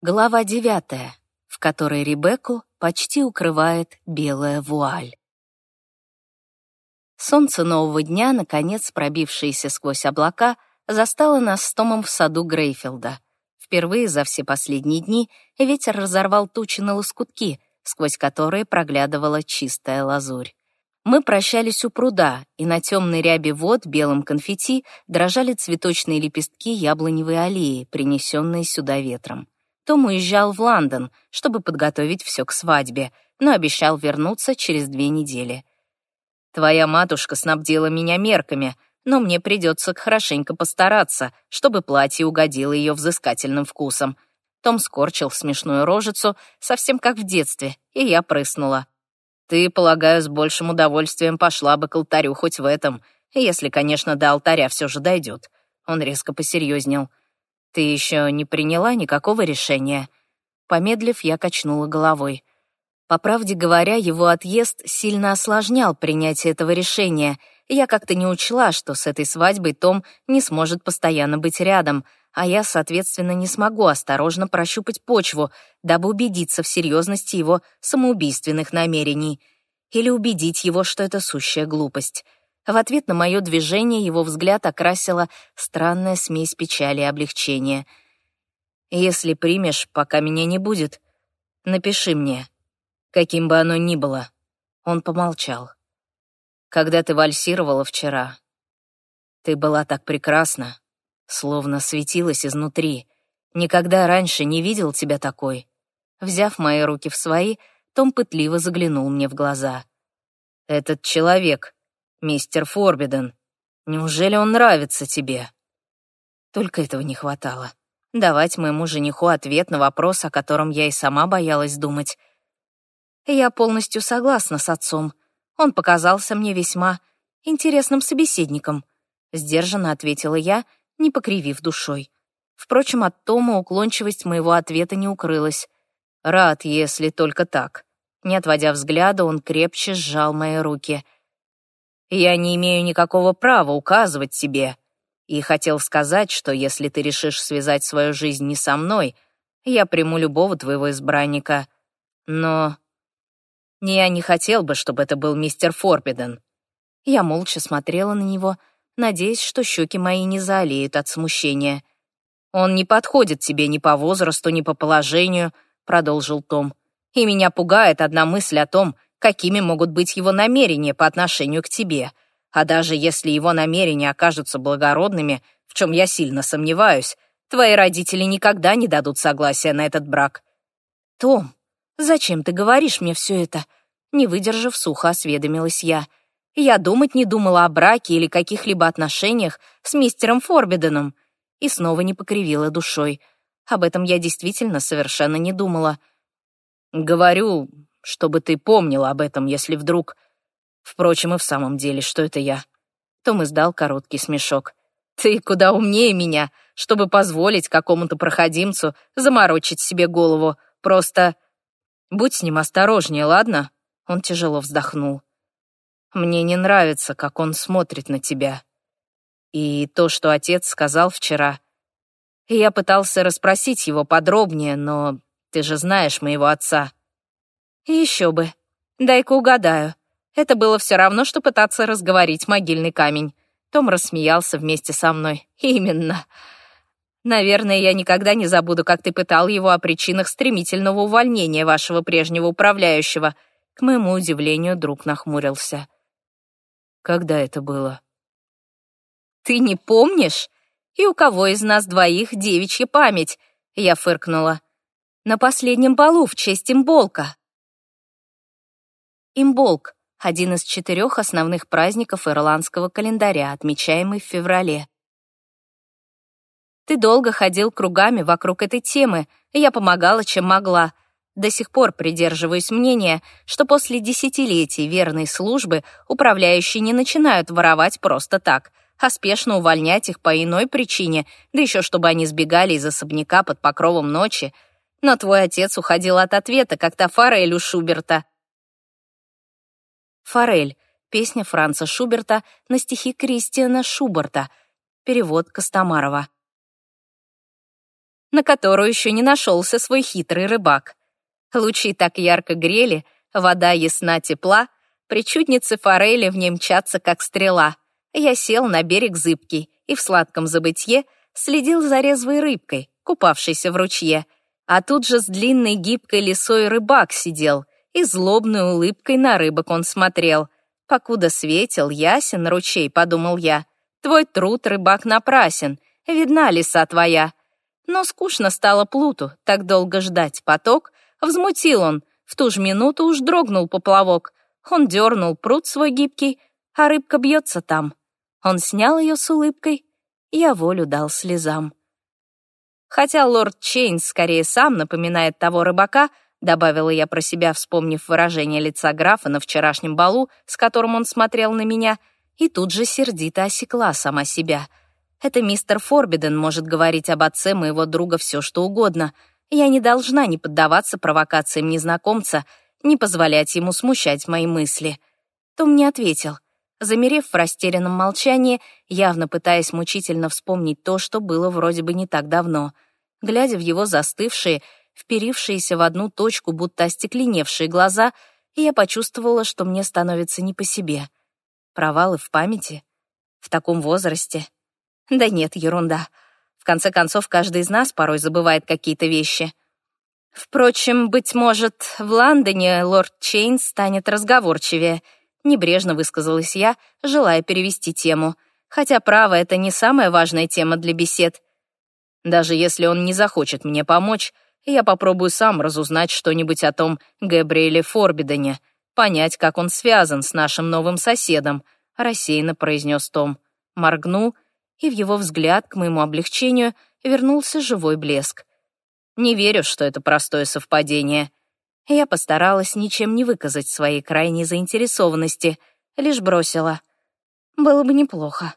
Глава девятая, в которой Ребекку почти укрывает белая вуаль. Солнце нового дня, наконец пробившееся сквозь облака, застало нас с Томом в саду Грейфилда. Впервые за все последние дни ветер разорвал тучи на лоскутки, сквозь которые проглядывала чистая лазурь. Мы прощались у пруда, и на темной рябе вод белым конфетти дрожали цветочные лепестки яблоневой аллеи, принесенные сюда ветром. Том уезжал в Лондон, чтобы подготовить все к свадьбе, но обещал вернуться через две недели. «Твоя матушка снабдила меня мерками, но мне придется хорошенько постараться, чтобы платье угодило ее взыскательным вкусом». Том скорчил смешную рожицу, совсем как в детстве, и я прыснула. «Ты, полагаю, с большим удовольствием пошла бы к алтарю хоть в этом, если, конечно, до алтаря все же дойдет». Он резко посерьезнел. «Ты еще не приняла никакого решения?» Помедлив, я качнула головой. По правде говоря, его отъезд сильно осложнял принятие этого решения. Я как-то не учла, что с этой свадьбой Том не сможет постоянно быть рядом, а я, соответственно, не смогу осторожно прощупать почву, дабы убедиться в серьезности его самоубийственных намерений. Или убедить его, что это сущая глупость — в ответ на мое движение его взгляд окрасила странная смесь печали и облегчения. «Если примешь, пока меня не будет, напиши мне, каким бы оно ни было». Он помолчал. «Когда ты вальсировала вчера, ты была так прекрасна, словно светилась изнутри. Никогда раньше не видел тебя такой». Взяв мои руки в свои, Том пытливо заглянул мне в глаза. «Этот человек», «Мистер Форбиден, неужели он нравится тебе?» Только этого не хватало. Давать моему жениху ответ на вопрос, о котором я и сама боялась думать. Я полностью согласна с отцом. Он показался мне весьма интересным собеседником. Сдержанно ответила я, не покривив душой. Впрочем, от Тома уклончивость моего ответа не укрылась. Рад, если только так. Не отводя взгляда, он крепче сжал мои руки — я не имею никакого права указывать тебе. И хотел сказать, что если ты решишь связать свою жизнь не со мной, я приму любого твоего избранника. Но я не хотел бы, чтобы это был мистер Форбиден. Я молча смотрела на него, надеясь, что щеки мои не заолеют от смущения. «Он не подходит тебе ни по возрасту, ни по положению», — продолжил Том. «И меня пугает одна мысль о том, какими могут быть его намерения по отношению к тебе. А даже если его намерения окажутся благородными, в чем я сильно сомневаюсь, твои родители никогда не дадут согласия на этот брак. Том, зачем ты говоришь мне все это? Не выдержав, сухо осведомилась я. Я думать не думала о браке или каких-либо отношениях с мистером Форбиденом. И снова не покривила душой. Об этом я действительно совершенно не думала. Говорю, чтобы ты помнила об этом, если вдруг... Впрочем, и в самом деле, что это я?» Том издал короткий смешок. «Ты куда умнее меня, чтобы позволить какому-то проходимцу заморочить себе голову. Просто будь с ним осторожнее, ладно?» Он тяжело вздохнул. «Мне не нравится, как он смотрит на тебя. И то, что отец сказал вчера. Я пытался расспросить его подробнее, но ты же знаешь моего отца. Еще бы. Дай-ка угадаю. Это было все равно, что пытаться разговорить могильный камень. Том рассмеялся вместе со мной. Именно. Наверное, я никогда не забуду, как ты пытал его о причинах стремительного увольнения вашего прежнего управляющего. К моему удивлению, друг нахмурился. Когда это было? Ты не помнишь? И у кого из нас двоих девичья память? Я фыркнула. На последнем балу в честь имболка. Имболк — один из четырех основных праздников ирландского календаря, отмечаемый в феврале. Ты долго ходил кругами вокруг этой темы, и я помогала, чем могла. До сих пор придерживаюсь мнения, что после десятилетий верной службы управляющие не начинают воровать просто так, а спешно увольнять их по иной причине, да еще чтобы они сбегали из особняка под покровом ночи. Но твой отец уходил от ответа, как Тафара или Шуберта — «Форель» — песня Франца Шуберта на стихи Кристиана Шуберта, перевод Костомарова. на которую еще не нашелся свой хитрый рыбак. Лучи так ярко грели, вода ясна тепла, причудницы форели в ней мчатся, как стрела. Я сел на берег зыбкий и в сладком забытье следил за резвой рыбкой, купавшейся в ручье. А тут же с длинной гибкой лисой рыбак сидел, и злобной улыбкой на рыбок он смотрел. Покуда светил, ясен ручей, подумал я. Твой труд, рыбак, напрасен, видна лиса твоя. Но скучно стало плуту так долго ждать поток. Взмутил он, в ту же минуту уж дрогнул поплавок. Он дернул пруд свой гибкий, а рыбка бьется там. Он снял ее с улыбкой, я волю дал слезам. Хотя лорд Чейнс скорее сам напоминает того рыбака, добавила я про себя, вспомнив выражение лица графа на вчерашнем балу, с которым он смотрел на меня, и тут же сердито осекла сама себя — это мистер Форбиден может говорить об отце моего друга все, что угодно. Я не должна не поддаваться провокациям незнакомца, не позволять ему смущать мои мысли. Том не ответил. Замерев в растерянном молчании, явно пытаясь мучительно вспомнить то, что было вроде бы не так давно. Глядя в его застывшие, вперившиеся в одну точку, будто остекленевшие глаза, я почувствовала, что мне становится не по себе. Провалы в памяти? В таком возрасте? Да нет, ерунда. В конце концов, каждый из нас порой забывает какие-то вещи. Впрочем, быть может, в Лондоне лорд Чейн станет разговорчивее, небрежно высказалась я, желая перевести тему. Хотя право — это не самая важная тема для бесед. Даже если он не захочет мне помочь, я попробую сам разузнать что-нибудь о том Габриэле Форбидене, понять, как он связан с нашим новым соседом, рассеянно произнес Том. Моргнул — и в его взгляд, к моему облегчению, вернулся живой блеск. Не верю, что это простое совпадение. Я постаралась ничем не выказать своей крайней заинтересованности, лишь бросила. Было бы неплохо.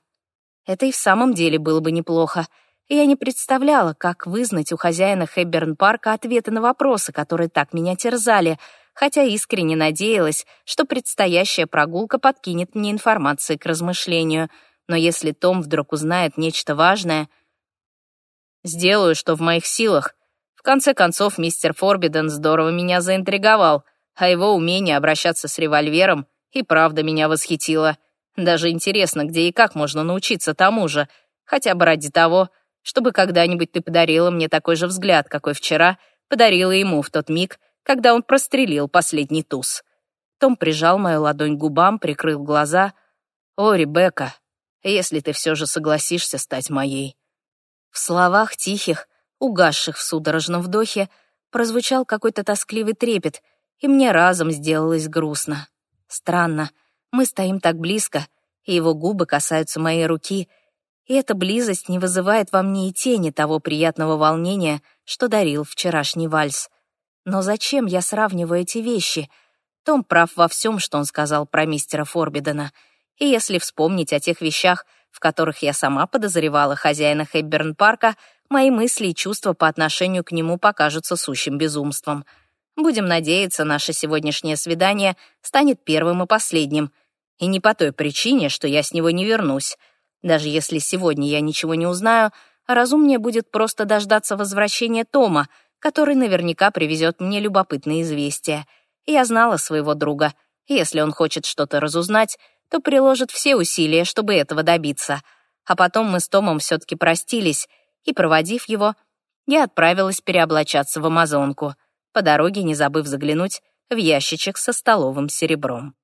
Это и в самом деле было бы неплохо. Я не представляла, как вызнать у хозяина Хэбберн-парка ответы на вопросы, которые так меня терзали, хотя искренне надеялась, что предстоящая прогулка подкинет мне информации к размышлению — но если Том вдруг узнает нечто важное... Сделаю, что в моих силах. В конце концов, мистер Форбиден здорово меня заинтриговал, а его умение обращаться с револьвером и правда меня восхитило. Даже интересно, где и как можно научиться тому же, хотя бы ради того, чтобы когда-нибудь ты подарила мне такой же взгляд, какой вчера подарила ему в тот миг, когда он прострелил последний туз. Том прижал мою ладонь к губам, прикрыл глаза. «О, Ребекка, если ты все же согласишься стать моей». В словах тихих, угасших в судорожном вдохе, прозвучал какой-то тоскливый трепет, и мне разом сделалось грустно. Странно, мы стоим так близко, и его губы касаются моей руки, эта близость не вызывает во мне и тени того приятного волнения, что дарил вчерашний вальс. Но зачем я сравниваю эти вещи? Том прав во всем, что он сказал про мистера Форбидена — и если вспомнить о тех вещах, в которых я сама подозревала хозяина Хэбберн-парка, мои мысли и чувства по отношению к нему покажутся сущим безумством. Будем надеяться, наше сегодняшнее свидание станет первым и последним. И не по той причине, что я с него не вернусь. Даже если сегодня я ничего не узнаю, разумнее будет просто дождаться возвращения Тома, который наверняка привезет мне любопытные известия. Я знала своего друга. Если он хочет что-то разузнать, то приложит все усилия, чтобы этого добиться. А потом мы с Томом все-таки простились, и, проводив его, я отправилась переоблачаться в Амазонку, по дороге не забыв заглянуть в ящичек со столовым серебром.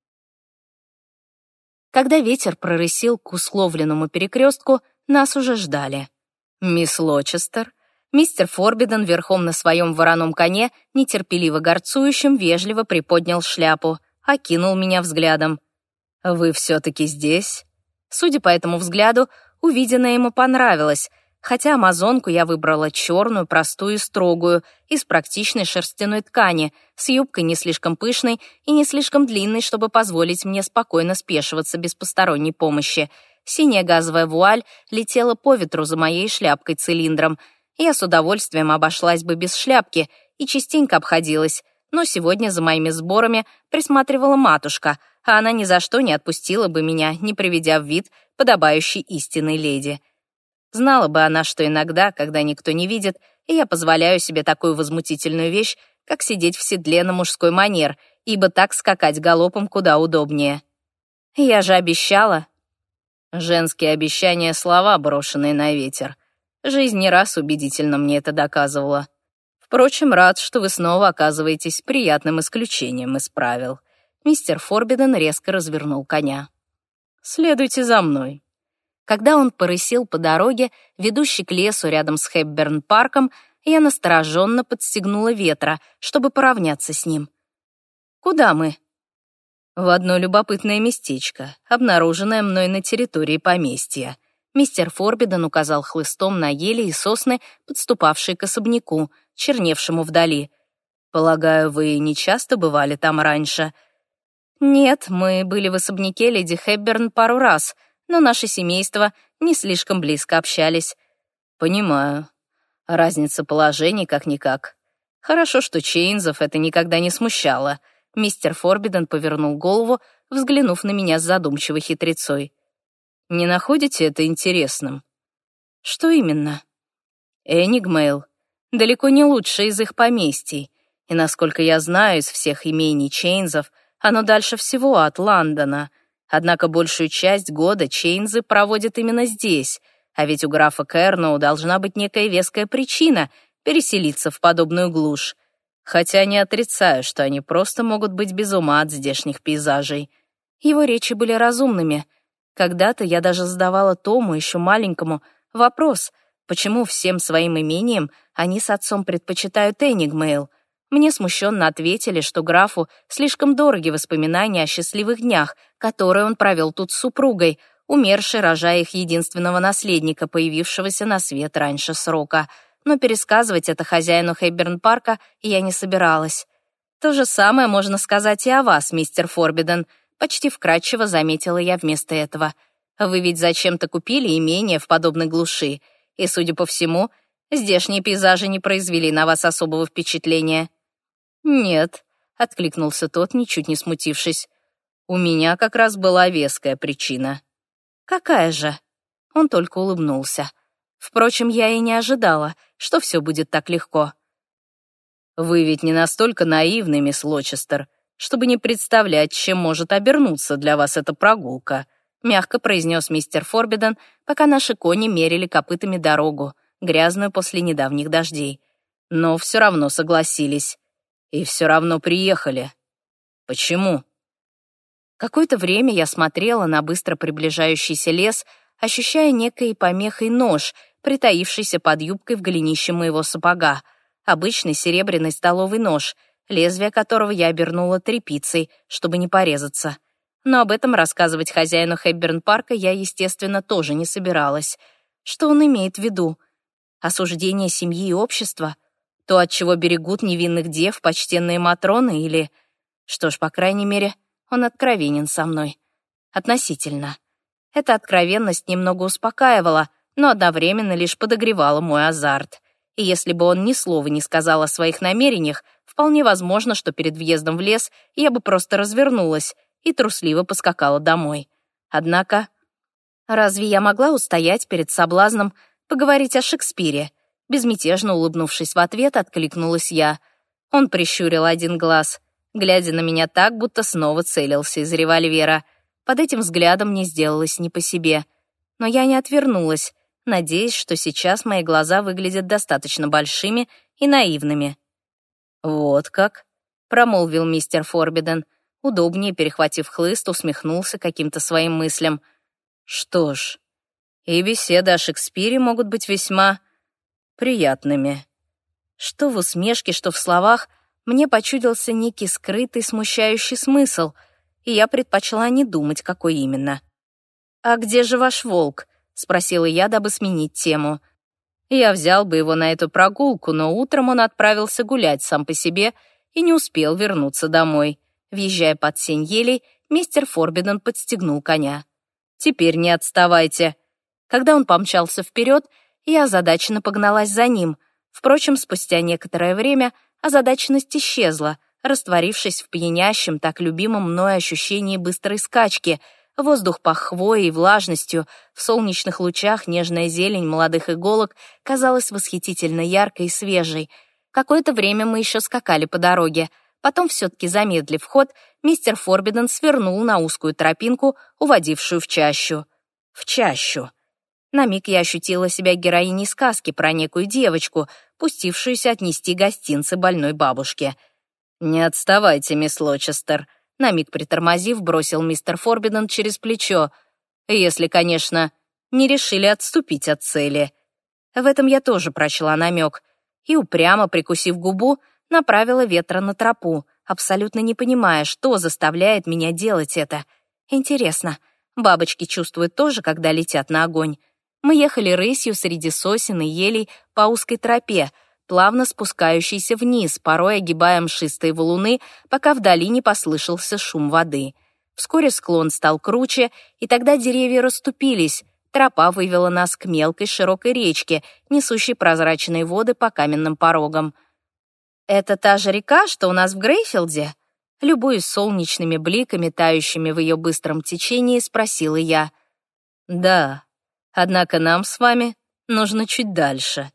Когда ветер прорысил к условленному перекрестку, нас уже ждали. Мисс Лочестер, мистер Форбиден верхом на своем вороном коне, нетерпеливо горцующим, вежливо приподнял шляпу, окинул меня взглядом. «Вы все-таки здесь?» Судя по этому взгляду, увиденное ему понравилось, хотя амазонку я выбрала черную, простую и строгую, из практичной шерстяной ткани, с юбкой не слишком пышной и не слишком длинной, чтобы позволить мне спокойно спешиваться без посторонней помощи. Синяя газовая вуаль летела по ветру за моей шляпкой-цилиндром. Я с удовольствием обошлась бы без шляпки и частенько обходилась, но сегодня за моими сборами присматривала матушка — а она ни за что не отпустила бы меня, не приведя в вид подобающей истинной леди. Знала бы она, что иногда, когда никто не видит, я позволяю себе такую возмутительную вещь, как сидеть в седле на мужской манер, ибо так скакать галопом куда удобнее. Я же обещала. Женские обещания — слова, брошенные на ветер. Жизнь не раз убедительно мне это доказывала. Впрочем, рад, что вы снова оказываетесь приятным исключением из правил. Мистер Форбиден резко развернул коня. «Следуйте за мной». Когда он порысил по дороге, ведущей к лесу рядом с Хэбберн-парком, я настороженно подстегнула ветра, чтобы поравняться с ним. «Куда мы?» «В одно любопытное местечко, обнаруженное мной на территории поместья». Мистер Форбиден указал хлыстом на ели и сосны, подступавшие к особняку, черневшему вдали. «Полагаю, вы не часто бывали там раньше?» «Нет, мы были в особняке леди Хэбберн пару раз, но наше семейство не слишком близко общались». «Понимаю. Разница положений как-никак. Хорошо, что Чейнзов это никогда не смущало». Мистер Форбиден повернул голову, взглянув на меня с задумчивой хитрецой. «Не находите это интересным?» «Что именно?» «Энигмейл. Далеко не лучшее из их поместий. И, насколько я знаю, из всех имений Чейнзов — оно дальше всего от Лондона. Однако большую часть года Чейнзы проводят именно здесь, а ведь у графа Кэрноу должна быть некая веская причина переселиться в подобную глушь. Хотя не отрицаю, что они просто могут быть без ума от здешних пейзажей. Его речи были разумными. Когда-то я даже задавала Тому, еще маленькому, вопрос, почему всем своим имением они с отцом предпочитают Энигмейл — мне смущенно ответили, что графу слишком дороги воспоминания о счастливых днях, которые он провел тут с супругой, умершей, рожая их единственного наследника, появившегося на свет раньше срока. Но пересказывать это хозяину Хейберн-парка я не собиралась. То же самое можно сказать и о вас, мистер Форбиден, почти вкратчиво заметила я вместо этого. Вы ведь зачем-то купили имение в подобной глуши, и, судя по всему, здешние пейзажи не произвели на вас особого впечатления. «Нет», — откликнулся тот, ничуть не смутившись. «У меня как раз была веская причина». «Какая же?» Он только улыбнулся. Впрочем, я и не ожидала, что все будет так легко. «Вы ведь не настолько наивны, мисс Лочестер, чтобы не представлять, чем может обернуться для вас эта прогулка», мягко произнес мистер Форбиден, пока наши кони мерили копытами дорогу, грязную после недавних дождей. Но все равно согласились. И все равно приехали. Почему? Какое-то время я смотрела на быстро приближающийся лес, ощущая некой помехой нож, притаившийся под юбкой в голенище моего сапога. Обычный серебряный столовый нож, лезвие которого я обернула тряпицей, чтобы не порезаться. Но об этом рассказывать хозяину Хэбберн-парка я, естественно, тоже не собиралась. Что он имеет в виду? Осуждение семьи и общества — то, от чего берегут невинных дев почтенные матроны, или... Что ж, по крайней мере, он откровенен со мной. Относительно. Эта откровенность немного успокаивала, но одновременно лишь подогревала мой азарт. И если бы он ни слова не сказал о своих намерениях, вполне возможно, что перед въездом в лес я бы просто развернулась и трусливо поскакала домой. Однако, разве я могла устоять перед соблазном поговорить о Шекспире? Безмятежно улыбнувшись в ответ, откликнулась я. Он прищурил один глаз, глядя на меня так, будто снова целился из револьвера. Под этим взглядом мне сделалось не по себе. Но я не отвернулась, надеясь, что сейчас мои глаза выглядят достаточно большими и наивными. «Вот как?» — промолвил мистер Форбиден. Удобнее, перехватив хлыст, усмехнулся каким-то своим мыслям. «Что ж, и беседы о Шекспире могут быть весьма приятными. Что в усмешке, что в словах мне почудился некий скрытый, смущающий смысл, и я предпочла не думать, какой именно. «А где же ваш волк?» — спросила я, дабы сменить тему. Я взял бы его на эту прогулку, но утром он отправился гулять сам по себе и не успел вернуться домой. Въезжая под сень елей, мистер Форбиден подстегнул коня. «Теперь не отставайте». Когда он помчался вперед, я озадаченно погналась за ним. Впрочем, спустя некоторое время озадаченность исчезла, растворившись в пьянящем, так любимом мной ощущении быстрой скачки. Воздух пах хвоей и влажностью, в солнечных лучах нежная зелень молодых иголок казалась восхитительно яркой и свежей. Какое-то время мы еще скакали по дороге. Потом, все-таки замедлив ход, мистер Форбиден свернул на узкую тропинку, уводившую в чащу. В чащу. На миг я ощутила себя героиней сказки про некую девочку, пустившуюся отнести гостинцы больной бабушке. «Не отставайте, мисс Лочестер», на миг притормозив, бросил мистер Форбиден через плечо. Если, конечно, не решили отступить от цели. В этом я тоже прочла намек. И упрямо, прикусив губу, направила ветра на тропу, абсолютно не понимая, что заставляет меня делать это. Интересно, бабочки чувствуют тоже, когда летят на огонь? Мы ехали рысью среди сосен и елей по узкой тропе, плавно спускающийся вниз, порой огибая мшистые валуны, пока вдали не послышался шум воды. Вскоре склон стал круче, и тогда деревья расступились. Тропа вывела нас к мелкой широкой речке, несущей прозрачные воды по каменным порогам. «Это та же река, что у нас в Грейфилде?» Любуясь солнечными бликами, тающими в ее быстром течении, спросила я. «Да, однако нам с вами нужно чуть дальше»,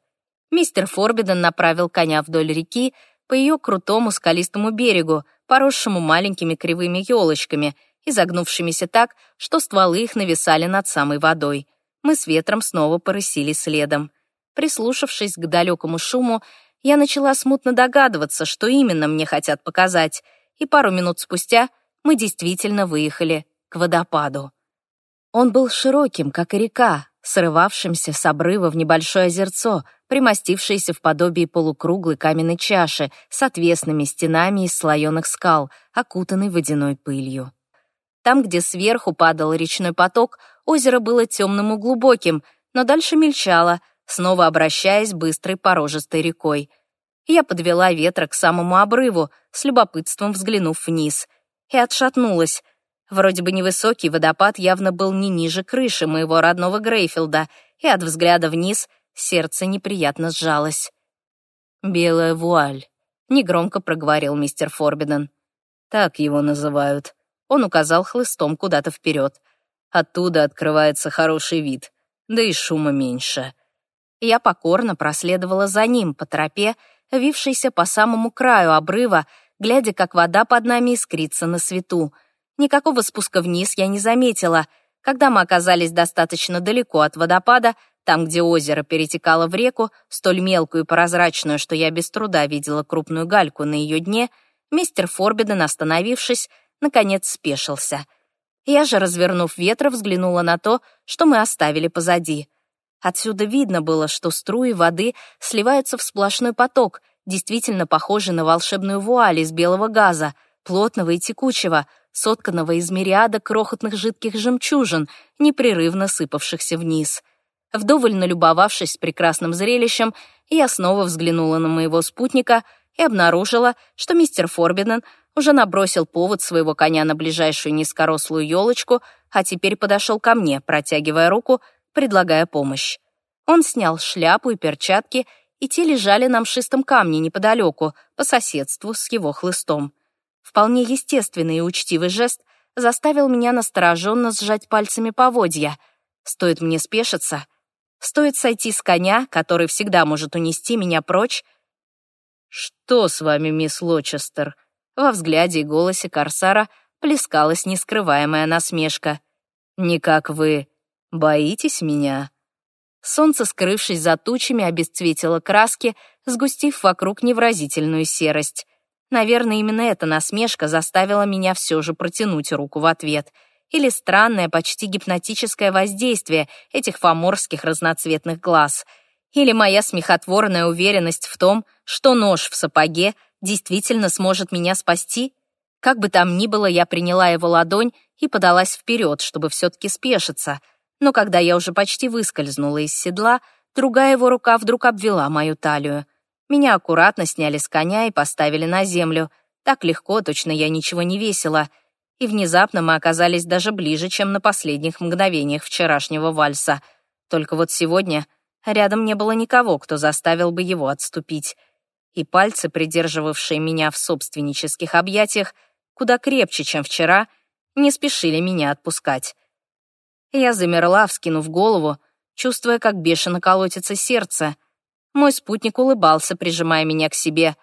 Мистер Форбиден направил коня вдоль реки по ее крутому скалистому берегу, поросшему маленькими кривыми елочками, изогнувшимися так, что стволы их нависали над самой водой. Мы с ветром снова порысили следом. Прислушавшись к далекому шуму, я начала смутно догадываться, что именно мне хотят показать, и пару минут спустя мы действительно выехали к водопаду. Он был широким, как и река, срывавшимся с обрыва в небольшое озерцо, примостившееся в подобии полукруглой каменной чаши с отвесными стенами из слоеных скал, окутанной водяной пылью. Там, где сверху падал речной поток, озеро было темным и глубоким, но дальше мельчало, снова обращаясь быстрой порожистой рекой. Я подвела ветра к самому обрыву, с любопытством взглянув вниз, и отшатнулась, Вроде бы невысокий водопад явно был не ниже крыши моего родного Грейфилда, и от взгляда вниз сердце неприятно сжалось. «Белая вуаль», — негромко проговорил мистер Форбиден. «Так его называют». Он указал хлыстом куда-то вперед. Оттуда открывается хороший вид, да и шума меньше. Я покорно проследовала за ним по тропе, вившейся по самому краю обрыва, глядя, как вода под нами искрится на свету — Никакого спуска вниз я не заметила. Когда мы оказались достаточно далеко от водопада, там, где озеро перетекало в реку, столь мелкую и прозрачную, что я без труда видела крупную гальку на ее дне, мистер Форбиден, остановившись, наконец спешился. Я же, развернув ветра, взглянула на то, что мы оставили позади. Отсюда видно было, что струи воды сливаются в сплошной поток, действительно похожий на волшебную вуаль из белого газа, плотного и текучего — сотканного из мириада крохотных жидких жемчужин, непрерывно сыпавшихся вниз. Вдоволь налюбовавшись прекрасным зрелищем, я снова взглянула на моего спутника и обнаружила, что мистер Форбиден уже набросил повод своего коня на ближайшую низкорослую елочку, а теперь подошел ко мне, протягивая руку, предлагая помощь. Он снял шляпу и перчатки, и те лежали на мшистом камне неподалеку, по соседству с его хлыстом. Вполне естественный и учтивый жест заставил меня настороженно сжать пальцами поводья. Стоит мне спешиться, стоит сойти с коня, который всегда может унести меня прочь. «Что с вами, мисс Лочестер?» Во взгляде и голосе Корсара плескалась нескрываемая насмешка. «Никак вы боитесь меня?» Солнце, скрывшись за тучами, обесцветило краски, сгустив вокруг невразительную серость. Наверное, именно эта насмешка заставила меня все же протянуть руку в ответ. Или странное, почти гипнотическое воздействие этих фаморских разноцветных глаз. Или моя смехотворная уверенность в том, что нож в сапоге действительно сможет меня спасти. Как бы там ни было, я приняла его ладонь и подалась вперед, чтобы все-таки спешиться. Но когда я уже почти выскользнула из седла, другая его рука вдруг обвела мою талию. Меня аккуратно сняли с коня и поставили на землю. Так легко, точно я ничего не весила. И внезапно мы оказались даже ближе, чем на последних мгновениях вчерашнего вальса. Только вот сегодня рядом не было никого, кто заставил бы его отступить. И пальцы, придерживавшие меня в собственнических объятиях, куда крепче, чем вчера, не спешили меня отпускать. Я замерла, вскинув голову, чувствуя, как бешено колотится сердце. Мой спутник улыбался, прижимая меня к себе.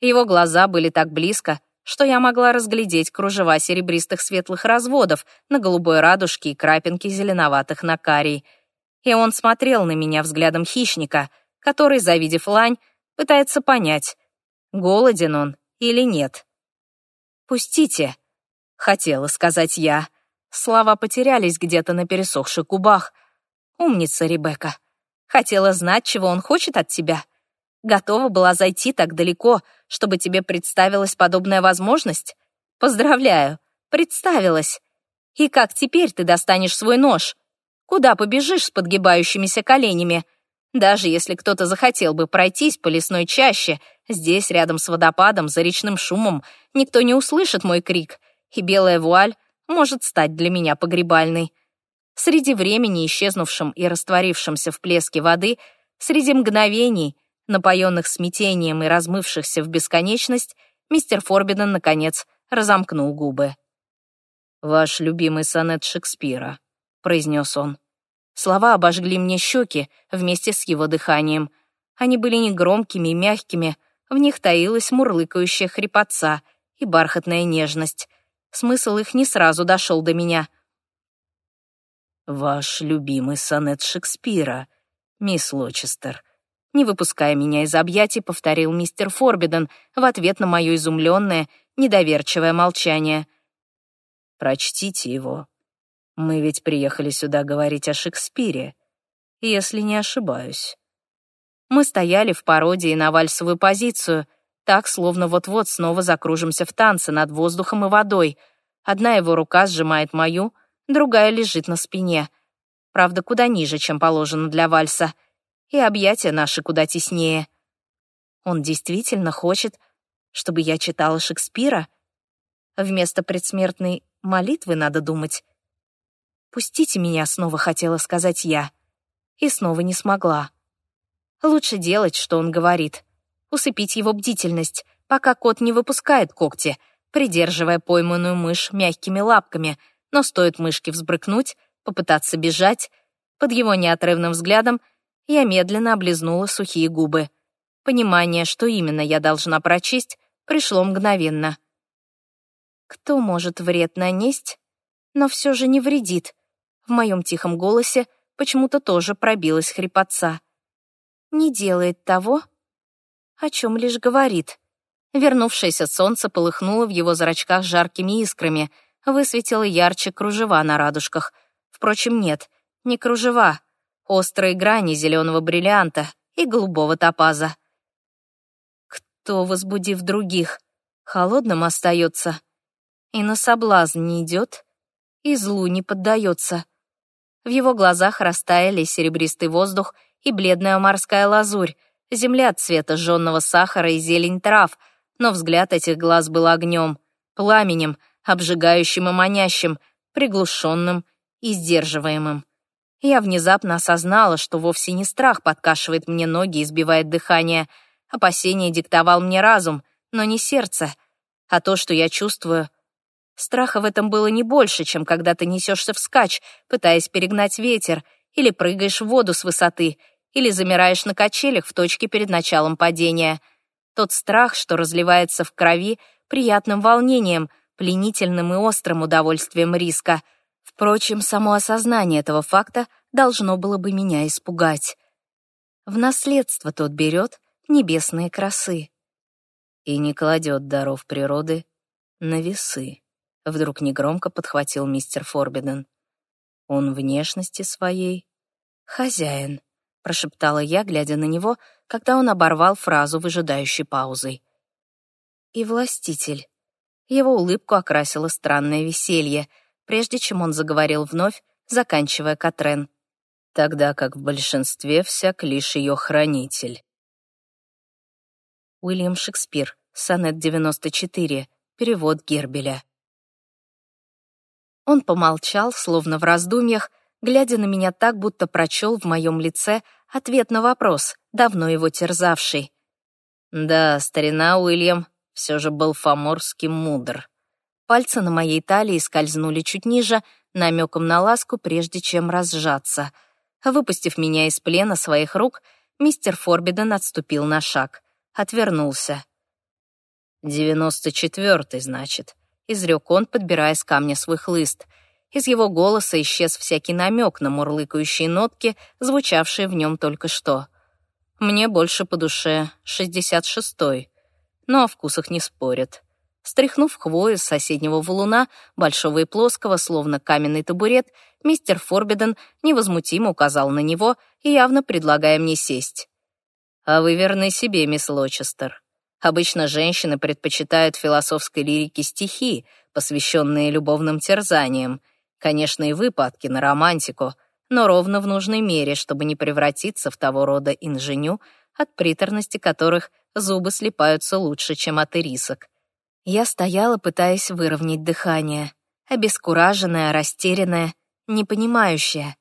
Его глаза были так близко, что я могла разглядеть кружева серебристых светлых разводов на голубой радужке и крапинки зеленоватых на карий. И он смотрел на меня взглядом хищника, который, завидев лань, пытается понять, голоден он или нет. «Пустите», — хотела сказать я. Слова потерялись где-то на пересохших губах. «Умница, Ребекка. Хотела знать, чего он хочет от тебя. Готова была зайти так далеко, чтобы тебе представилась подобная возможность? Поздравляю, представилась. И как теперь ты достанешь свой нож? Куда побежишь с подгибающимися коленями? Даже если кто-то захотел бы пройтись по лесной чаще, здесь, рядом с водопадом, за речным шумом, никто не услышит мой крик, и белая вуаль может стать для меня погребальной. Среди времени, исчезнувшим и растворившимся в плеске воды, среди мгновений, напоенных смятением и размывшихся в бесконечность, мистер Форбиден, наконец, разомкнул губы. «Ваш любимый сонет Шекспира», — произнес он. Слова обожгли мне щеки вместе с его дыханием. Они были негромкими и мягкими, в них таилась мурлыкающая хрипотца и бархатная нежность. Смысл их не сразу дошел до меня. «Ваш любимый сонет Шекспира, мисс Лочестер», не выпуская меня из объятий, повторил мистер Форбиден в ответ на мое изумленное, недоверчивое молчание. «Прочтите его. Мы ведь приехали сюда говорить о Шекспире, если не ошибаюсь». Мы стояли в пародии на вальсовую позицию, так, словно вот-вот снова закружимся в танце над воздухом и водой. Одна его рука сжимает мою, другая лежит на спине. Правда, куда ниже, чем положено для вальса — и объятия наши куда теснее. Он действительно хочет, чтобы я читала Шекспира? Вместо предсмертной молитвы надо думать. «Пустите меня», — снова хотела сказать я. И снова не смогла. Лучше делать, что он говорит. Усыпить его бдительность, пока кот не выпускает когти, придерживая пойманную мышь мягкими лапками, но стоит мышке взбрыкнуть, попытаться бежать, под его неотрывным взглядом я медленно облизнула сухие губы. Понимание, что именно я должна прочесть, пришло мгновенно. «Кто может вред нанесть, но все же не вредит?» В моем тихом голосе почему-то тоже пробилась хрипотца. «Не делает того, о чем лишь говорит». Вернувшееся солнце полыхнуло в его зрачках жаркими искрами, высветило ярче кружева на радужках. Впрочем, нет, не кружева, острые грани зеленого бриллианта и голубого топаза. Кто, возбудив других, холодным остается, и на соблазн не идет, и злу не поддается. В его глазах растаяли серебристый воздух и бледная морская лазурь, земля цвета жженного сахара и зелень трав, но взгляд этих глаз был огнем, пламенем, обжигающим и манящим, приглушенным и сдерживаемым. Я внезапно осознала, что вовсе не страх подкашивает мне ноги и сбивает дыхание. Опасение диктовал мне разум, но не сердце. А то, что я чувствую... Страха в этом было не больше, чем когда ты несешься вскачь, пытаясь перегнать ветер, или прыгаешь в воду с высоты, или замираешь на качелях в точке перед началом падения. Тот страх, что разливается в крови приятным волнением, пленительным и острым удовольствием риска — Впрочем, само осознание этого факта должно было бы меня испугать. В наследство тот берет небесные красы и не кладет даров природы на весы. Вдруг негромко подхватил мистер Форбиден. Он внешности своей хозяин, прошептала я, глядя на него, когда он оборвал фразу выжидающей паузой. И властитель. Его улыбку окрасило странное веселье — прежде чем он заговорил вновь, заканчивая Катрен. Тогда как в большинстве всяк лишь ее хранитель. Уильям Шекспир, сонет 94, перевод Гербеля. Он помолчал, словно в раздумьях, глядя на меня так, будто прочел в моем лице ответ на вопрос, давно его терзавший. Да, старина Уильям все же был фаморски мудр. Пальцы на моей талии скользнули чуть ниже, намеком на ласку, прежде чем разжаться. Выпустив меня из плена своих рук, мистер Форбиден отступил на шаг. Отвернулся. «Девяносто четвертый, значит», — изрек он, подбирая с камня свой хлыст. Из его голоса исчез всякий намек на мурлыкающие нотки, звучавшие в нем только что. «Мне больше по душе шестьдесят шестой, но о вкусах не спорят». Стряхнув хвою с соседнего валуна, большого и плоского, словно каменный табурет, мистер Форбиден невозмутимо указал на него, явно предлагая мне сесть. «А вы верны себе, мисс Лочестер. Обычно женщины предпочитают философской лирике стихи, посвященные любовным терзаниям. Конечно, и выпадки на романтику, но ровно в нужной мере, чтобы не превратиться в того рода инженю, от приторности которых зубы слипаются лучше, чем от ирисок. Я стояла, пытаясь выровнять дыхание, обескураженная, растерянная, непонимающая.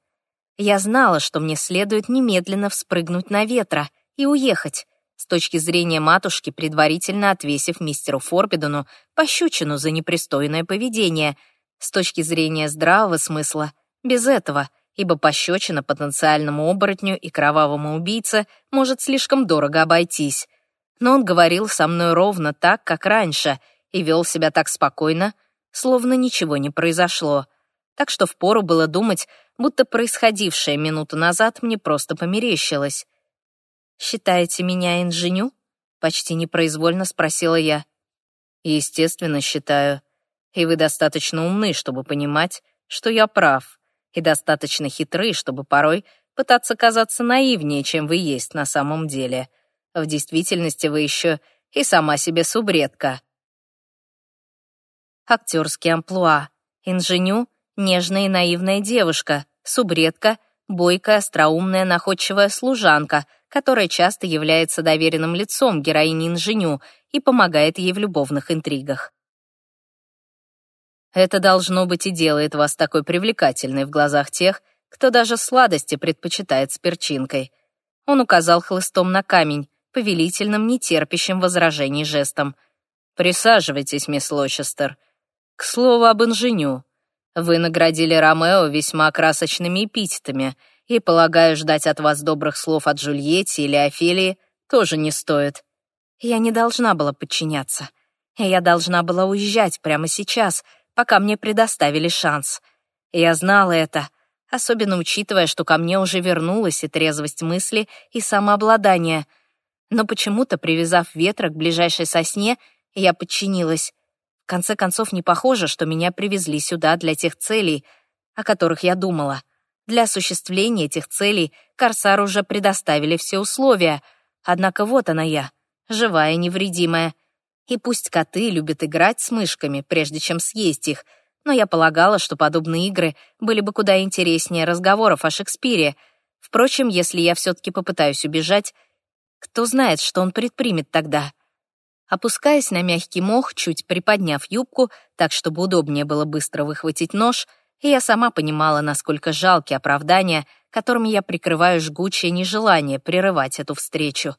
Я знала, что мне следует немедленно вспрыгнуть на ветра и уехать, с точки зрения матушки, предварительно отвесив мистеру Форбидону пощечину за непристойное поведение, с точки зрения здравого смысла, без этого, ибо пощечина потенциальному оборотню и кровавому убийце может слишком дорого обойтись. Но он говорил со мной ровно так, как раньше — и вел себя так спокойно, словно ничего не произошло. Так что впору было думать, будто происходившее минуту назад мне просто померещилось. «Считаете меня инженю?» — почти непроизвольно спросила я. «Естественно, считаю. И вы достаточно умны, чтобы понимать, что я прав, и достаточно хитры, чтобы порой пытаться казаться наивнее, чем вы есть на самом деле. В действительности вы еще и сама себе субредка актерский амплуа. Инженю — нежная и наивная девушка, субредка — бойкая, остроумная, находчивая служанка, которая часто является доверенным лицом героини инженю и помогает ей в любовных интригах. Это должно быть и делает вас такой привлекательной в глазах тех, кто даже сладости предпочитает с перчинкой. Он указал хлыстом на камень, повелительным, нетерпящим возражений жестом. «Присаживайтесь, мисс Лочестер. К слову об инженю. Вы наградили Ромео весьма красочными эпитетами, и, полагаю, ждать от вас добрых слов от Джульетти или Офелии тоже не стоит. Я не должна была подчиняться. Я должна была уезжать прямо сейчас, пока мне предоставили шанс. Я знала это, особенно учитывая, что ко мне уже вернулась и трезвость мысли, и самообладание. Но почему-то, привязав ветра к ближайшей сосне, я подчинилась конце концов, не похоже, что меня привезли сюда для тех целей, о которых я думала. Для осуществления этих целей Корсару уже предоставили все условия, однако вот она я, живая невредимая. И пусть коты любят играть с мышками, прежде чем съесть их, но я полагала, что подобные игры были бы куда интереснее разговоров о Шекспире. Впрочем, если я все-таки попытаюсь убежать, кто знает, что он предпримет тогда. Опускаясь на мягкий мох, чуть приподняв юбку, так чтобы удобнее было быстро выхватить нож, я сама понимала, насколько жалки оправдания, которыми я прикрываю жгучее нежелание прерывать эту встречу.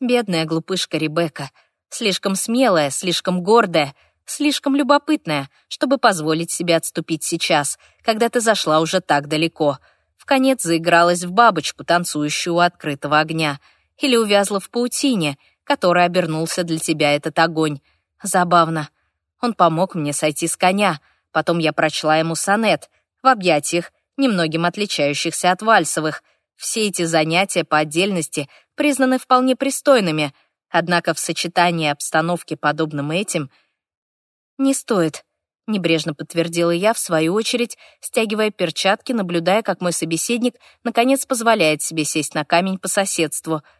Бедная глупышка Ребекка, слишком смелая, слишком гордая, слишком любопытная, чтобы позволить себе отступить сейчас, когда ты зашла уже так далеко. В конец заигралась в бабочку, танцующую у открытого огня, или увязла в паутине — который обернулся для тебя этот огонь. Забавно. Он помог мне сойти с коня. Потом я прочла ему сонет в объятиях, немногим отличающихся от вальсовых. Все эти занятия по отдельности признаны вполне пристойными, однако в сочетании обстановки, подобным этим, не стоит. Небрежно подтвердила я, в свою очередь, стягивая перчатки, наблюдая, как мой собеседник наконец позволяет себе сесть на камень по соседству —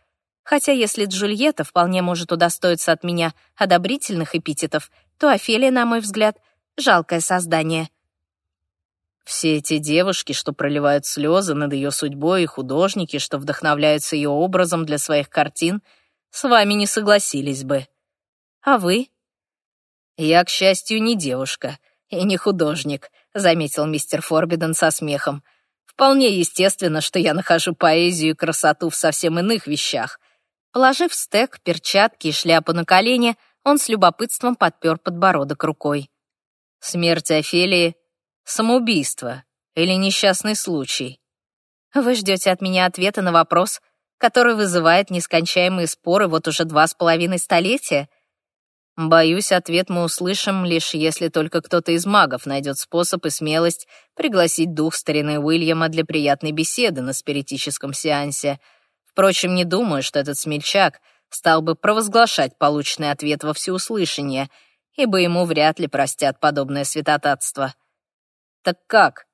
Хотя если Джульетта вполне может удостоиться от меня одобрительных эпитетов, то Офелия, на мой взгляд, жалкое создание. Все эти девушки, что проливают слезы над ее судьбой, и художники, что вдохновляются ее образом для своих картин, с вами не согласились бы. А вы? Я, к счастью, не девушка и не художник, заметил мистер Форбиден со смехом. Вполне естественно, что я нахожу поэзию и красоту в совсем иных вещах — Положив стек, перчатки и шляпу на колени, он с любопытством подпер подбородок рукой. Смерть Офелии — самоубийство или несчастный случай? Вы ждете от меня ответа на вопрос, который вызывает нескончаемые споры вот уже два с половиной столетия? Боюсь, ответ мы услышим, лишь если только кто-то из магов найдет способ и смелость пригласить дух старины Уильяма для приятной беседы на спиритическом сеансе. Впрочем, не думаю, что этот смельчак стал бы провозглашать полученный ответ во всеуслышание, ибо ему вряд ли простят подобное святотатство. «Так как?»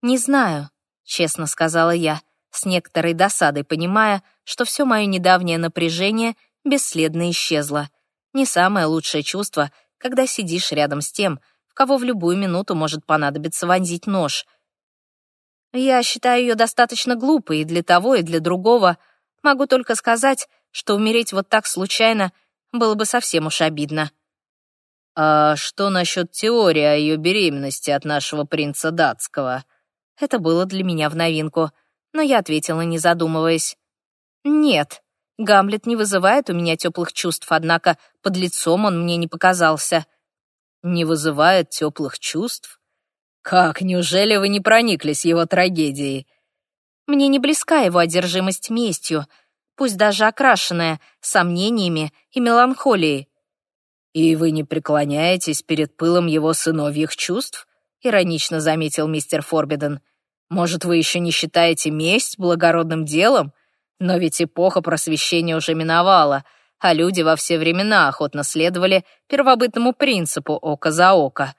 «Не знаю», — честно сказала я, с некоторой досадой понимая, что все мое недавнее напряжение бесследно исчезло. Не самое лучшее чувство, когда сидишь рядом с тем, в кого в любую минуту может понадобиться вонзить нож. Я считаю ее достаточно глупой и для того, и для другого. Могу только сказать, что умереть вот так случайно было бы совсем уж обидно. «А что насчет теории о ее беременности от нашего принца датского?» Это было для меня в новинку, но я ответила, не задумываясь. «Нет, Гамлет не вызывает у меня теплых чувств, однако под лицом он мне не показался. Не вызывает теплых чувств? Как, неужели вы не прониклись его трагедией? Мне не близка его одержимость местью, пусть даже окрашенная сомнениями и меланхолией. И вы не преклоняетесь перед пылом его сыновьих чувств? Иронично заметил мистер Форбиден. Может, вы еще не считаете месть благородным делом? Но ведь эпоха просвещения уже миновала, а люди во все времена охотно следовали первобытному принципу око за око.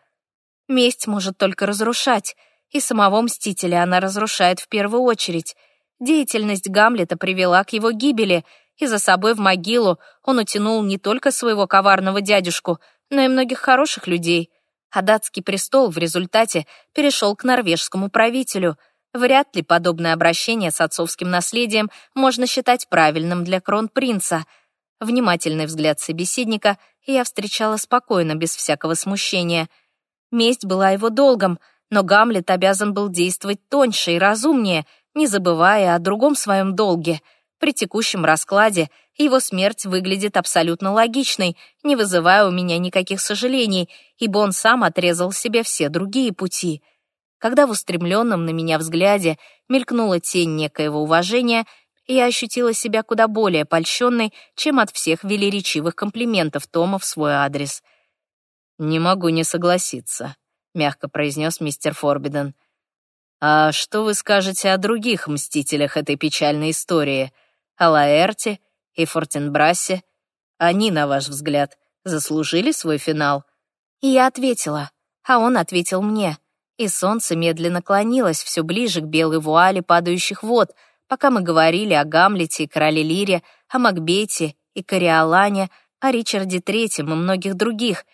Месть может только разрушать, и самого Мстителя она разрушает в первую очередь. Деятельность Гамлета привела к его гибели, и за собой в могилу он утянул не только своего коварного дядюшку, но и многих хороших людей. А датский престол в результате перешел к норвежскому правителю — Вряд ли подобное обращение с отцовским наследием можно считать правильным для кронпринца. Внимательный взгляд собеседника я встречала спокойно, без всякого смущения. Месть была его долгом, но Гамлет обязан был действовать тоньше и разумнее, не забывая о другом своем долге. При текущем раскладе его смерть выглядит абсолютно логичной, не вызывая у меня никаких сожалений, ибо он сам отрезал себе все другие пути — когда в устремленном на меня взгляде мелькнула тень некоего уважения, я ощутила себя куда более польщенной, чем от всех велеречивых комплиментов Тома в свой адрес. «Не могу не согласиться», — мягко произнес мистер Форбиден. «А что вы скажете о других мстителях этой печальной истории? О Лаэрте и Фортенбрассе? Они, на ваш взгляд, заслужили свой финал?» И я ответила, а он ответил мне — и солнце медленно клонилось все ближе к белой вуале падающих вод, пока мы говорили о Гамлете и Короле Лире, о Макбете и Кориолане, о Ричарде Третьем и многих других.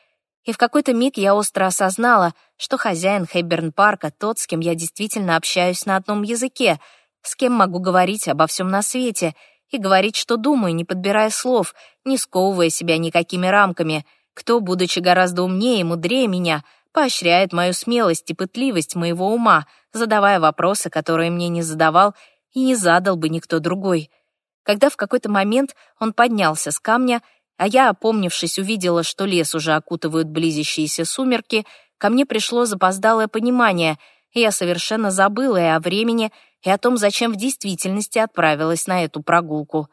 И в какой-то миг я остро осознала, что хозяин Хэбберн-парка тот, с кем я действительно общаюсь на одном языке, с кем могу говорить обо всем на свете и говорить, что думаю, не подбирая слов, не сковывая себя никакими рамками, кто, будучи гораздо умнее и мудрее меня — поощряет мою смелость и пытливость моего ума, задавая вопросы, которые мне не задавал и не задал бы никто другой. Когда в какой-то момент он поднялся с камня, а я, опомнившись, увидела, что лес уже окутывают близящиеся сумерки, ко мне пришло запоздалое понимание, и я совершенно забыла и о времени, и о том, зачем в действительности отправилась на эту прогулку.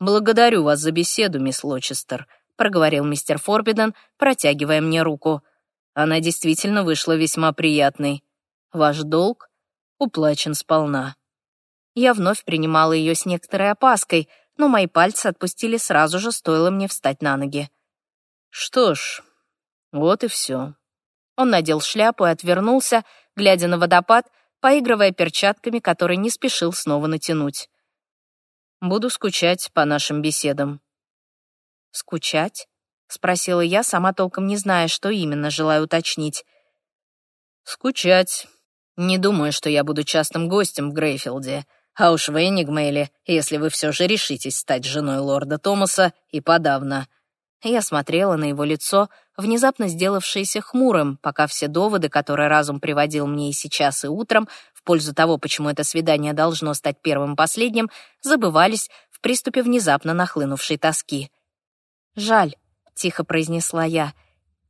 «Благодарю вас за беседу, мисс Лочестер», — проговорил мистер Форбиден, протягивая мне руку. Она действительно вышла весьма приятной. Ваш долг уплачен сполна. Я вновь принимала ее с некоторой опаской, но мои пальцы отпустили сразу же, стоило мне встать на ноги. Что ж, вот и все. Он надел шляпу и отвернулся, глядя на водопад, поигрывая перчатками, которые не спешил снова натянуть. Буду скучать по нашим беседам. Скучать? — спросила я, сама толком не зная, что именно желаю уточнить. «Скучать. Не думаю, что я буду частым гостем в Грейфилде. А уж в Энигмейле, если вы все же решитесь стать женой лорда Томаса, и подавно». Я смотрела на его лицо, внезапно сделавшееся хмурым, пока все доводы, которые разум приводил мне и сейчас, и утром, в пользу того, почему это свидание должно стать первым последним, забывались в приступе внезапно нахлынувшей тоски. «Жаль», — тихо произнесла я.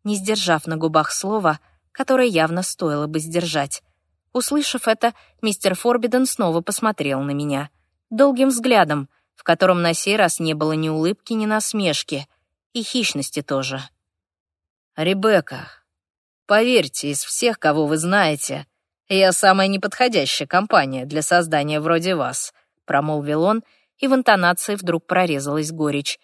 не сдержав на губах слова, которое явно стоило бы сдержать. Услышав это, мистер Форбиден снова посмотрел на меня. Долгим взглядом, в котором на сей раз не было ни улыбки, ни насмешки. И хищности тоже. «Ребекка, поверьте, из всех, кого вы знаете, я самая неподходящая компания для создания вроде вас», промолвил он, и в интонации вдруг прорезалась горечь.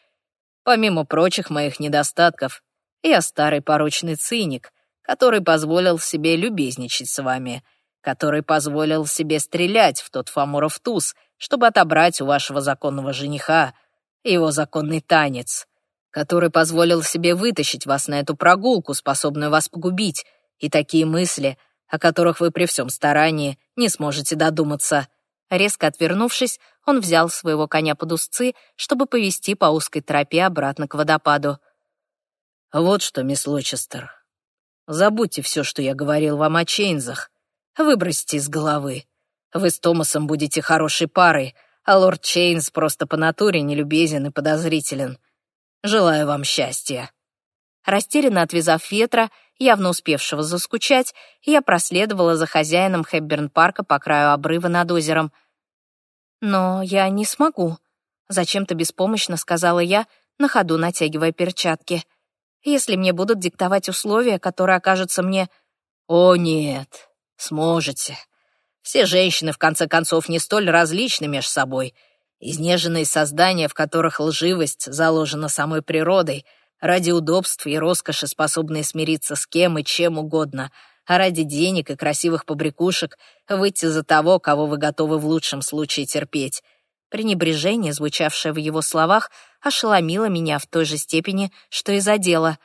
«Помимо прочих моих недостатков, я старый порочный циник, который позволил себе любезничать с вами» который позволил себе стрелять в тот Фамуров туз, чтобы отобрать у вашего законного жениха его законный танец, который позволил себе вытащить вас на эту прогулку, способную вас погубить, и такие мысли, о которых вы при всем старании не сможете додуматься. Резко отвернувшись, он взял своего коня под узцы, чтобы повести по узкой тропе обратно к водопаду. «Вот что, мисс Лочестер, забудьте все, что я говорил вам о Чейнзах. Выбросьте из головы. Вы с Томасом будете хорошей парой, а лорд Чейнс просто по натуре нелюбезен и подозрителен. Желаю вам счастья». Растерянно отвязав ветра, явно успевшего заскучать, я проследовала за хозяином Хэбберн-парка по краю обрыва над озером. «Но я не смогу», — зачем-то беспомощно сказала я, на ходу натягивая перчатки. «Если мне будут диктовать условия, которые окажутся мне...» «О, нет, Сможете. Все женщины, в конце концов, не столь различны между собой. Изнеженные создания, в которых лживость заложена самой природой, ради удобств и роскоши способные смириться с кем и чем угодно, а ради денег и красивых побрякушек выйти за того, кого вы готовы в лучшем случае терпеть. Пренебрежение, звучавшее в его словах, ошеломило меня в той же степени, что и задело.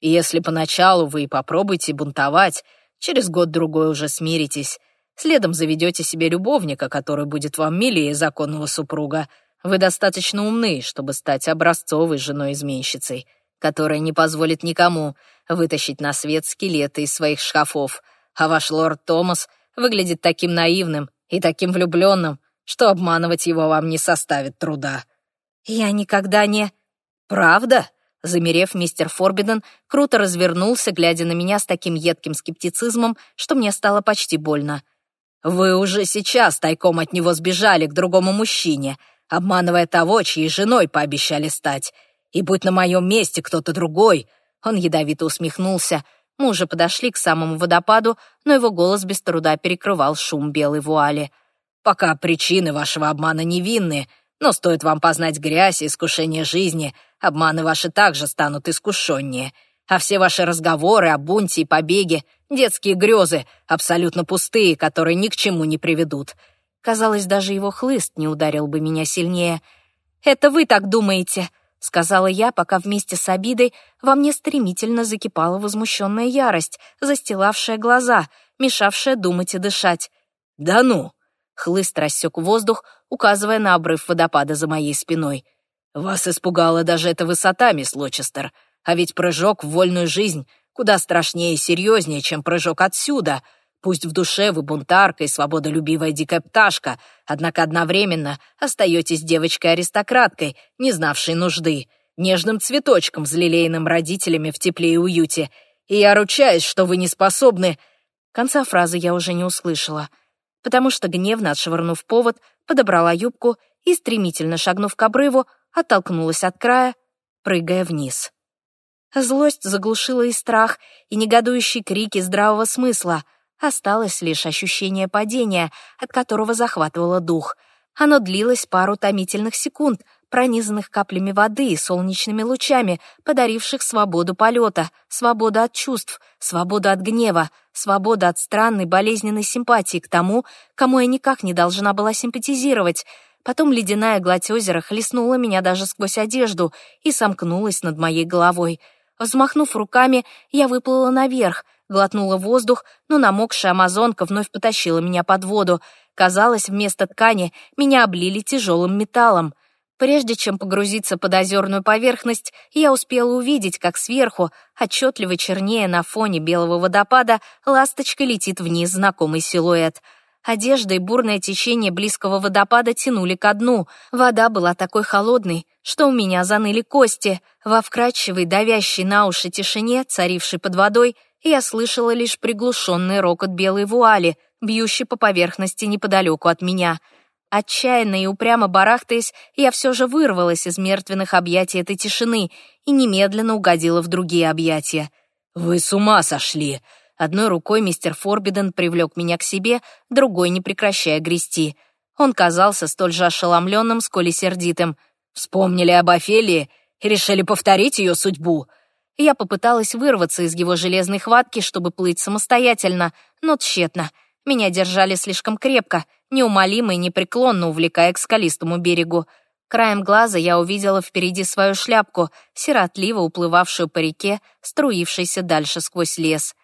«Если поначалу вы и попробуете бунтовать, Через год-другой уже смиритесь. Следом заведете себе любовника, который будет вам милее законного супруга. Вы достаточно умны, чтобы стать образцовой женой-изменщицей, которая не позволит никому вытащить на свет скелеты из своих шкафов. А ваш лорд Томас выглядит таким наивным и таким влюбленным, что обманывать его вам не составит труда. Я никогда не... Правда? Замерев, мистер Форбиден круто развернулся, глядя на меня с таким едким скептицизмом, что мне стало почти больно. «Вы уже сейчас тайком от него сбежали к другому мужчине, обманывая того, чьей женой пообещали стать. И будь на моем месте кто-то другой...» Он ядовито усмехнулся. Мы уже подошли к самому водопаду, но его голос без труда перекрывал шум белой вуали. «Пока причины вашего обмана невинны, но стоит вам познать грязь и искушение жизни, обманы ваши также станут искушеннее. А все ваши разговоры о бунте и побеге — детские грезы, абсолютно пустые, которые ни к чему не приведут. Казалось, даже его хлыст не ударил бы меня сильнее. «Это вы так думаете?» — сказала я, пока вместе с обидой во мне стремительно закипала возмущенная ярость, застилавшая глаза, мешавшая думать и дышать. «Да ну!» Хлыст рассек воздух, указывая на обрыв водопада за моей спиной. «Вас испугала даже эта высота, мисс Лочестер. А ведь прыжок в вольную жизнь куда страшнее и серьезнее, чем прыжок отсюда. Пусть в душе вы бунтарка и свободолюбивая дикая пташка, однако одновременно остаетесь девочкой-аристократкой, не знавшей нужды, нежным цветочком, взлелеянным родителями в тепле и уюте. И я ручаюсь, что вы не способны...» Конца фразы я уже не услышала — потому что, гневно отшвырнув повод, подобрала юбку и, стремительно шагнув к обрыву, оттолкнулась от края, прыгая вниз. Злость заглушила и страх, и негодующие крики здравого смысла. Осталось лишь ощущение падения, от которого захватывало дух. Оно длилось пару томительных секунд — пронизанных каплями воды и солнечными лучами, подаривших свободу полета, свободу от чувств, свободу от гнева, свободу от странной болезненной симпатии к тому, кому я никак не должна была симпатизировать. Потом ледяная гладь озера хлестнула меня даже сквозь одежду и сомкнулась над моей головой. Взмахнув руками, я выплыла наверх, глотнула воздух, но намокшая амазонка вновь потащила меня под воду. Казалось, вместо ткани меня облили тяжелым металлом — Прежде чем погрузиться под озерную поверхность, я успела увидеть, как сверху, отчетливо чернее на фоне белого водопада, ласточка летит вниз знакомый силуэт. Одежда и бурное течение близкого водопада тянули ко дну. Вода была такой холодной, что у меня заныли кости. Во вкрадчивой, давящей на уши тишине, царившей под водой, я слышала лишь приглушенный рокот белой вуали, бьющий по поверхности неподалеку от меня. Отчаянно и упрямо барахтаясь, я все же вырвалась из мертвенных объятий этой тишины и немедленно угодила в другие объятия. «Вы с ума сошли!» Одной рукой мистер Форбиден привлек меня к себе, другой не прекращая грести. Он казался столь же ошеломленным, сколь и сердитым. «Вспомнили об Офелии и решили повторить ее судьбу?» Я попыталась вырваться из его железной хватки, чтобы плыть самостоятельно, но тщетно. Меня держали слишком крепко, неумолимо и непреклонно увлекая к скалистому берегу. Краем глаза я увидела впереди свою шляпку, сиротливо уплывавшую по реке, струившейся дальше сквозь лес.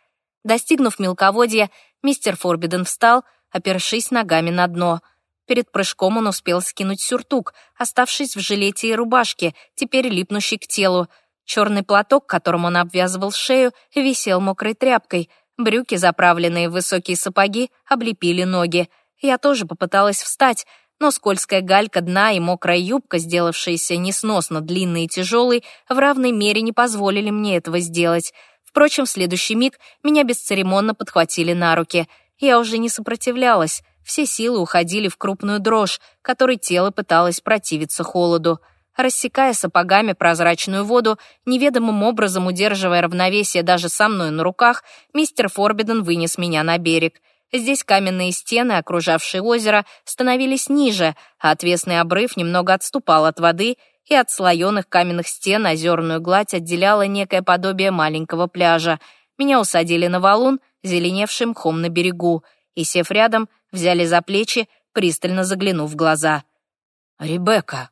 Достигнув мелководья, мистер Форбиден встал, опершись ногами на дно. Перед прыжком он успел скинуть сюртук, оставшись в жилете и рубашке, теперь липнущий к телу. Черный платок, которым он обвязывал шею, висел мокрой тряпкой. Брюки, заправленные в высокие сапоги, облепили ноги. Я тоже попыталась встать, но скользкая галька дна и мокрая юбка, сделавшаяся несносно длинной и тяжелой, в равной мере не позволили мне этого сделать. Впрочем, в следующий миг меня бесцеремонно подхватили на руки. Я уже не сопротивлялась. Все силы уходили в крупную дрожь, которой тело пыталось противиться холоду. Рассекая сапогами прозрачную воду, неведомым образом удерживая равновесие даже со мной на руках, мистер Форбиден вынес меня на берег. Здесь каменные стены, окружавшие озеро, становились ниже, а отвесный обрыв немного отступал от воды, и от слоеных каменных стен озерную гладь отделяло некое подобие маленького пляжа. Меня усадили на валун, зеленевший мхом на берегу, и, сев рядом, взяли за плечи, пристально заглянув в глаза. «Ребекка,